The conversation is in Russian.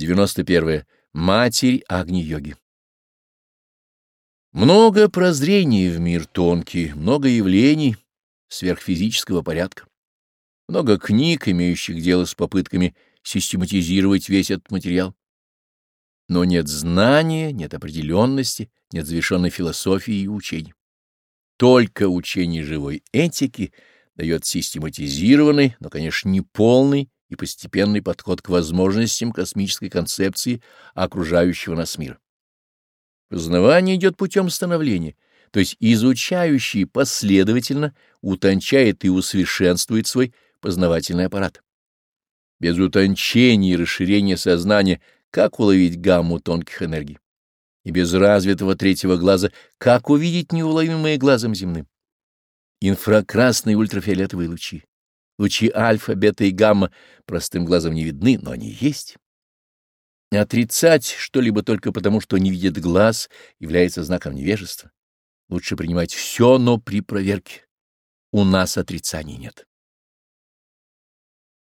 91. Матерь Агни-йоги Много прозрений в мир тонкий, много явлений сверхфизического порядка, много книг, имеющих дело с попытками систематизировать весь этот материал. Но нет знания, нет определенности, нет завершенной философии и учений. Только учение живой этики дает систематизированный, но, конечно, не полный и постепенный подход к возможностям космической концепции окружающего нас мира. Познавание идет путем становления, то есть изучающий последовательно утончает и усовершенствует свой познавательный аппарат. Без утончения и расширения сознания как уловить гамму тонких энергий? И без развитого третьего глаза как увидеть неуловимые глазом земным? Инфракрасные ультрафиолетовые лучи Лучи альфа, бета и гамма простым глазом не видны, но они есть. Отрицать что-либо только потому, что не видит глаз, является знаком невежества. Лучше принимать все, но при проверке. У нас отрицаний нет.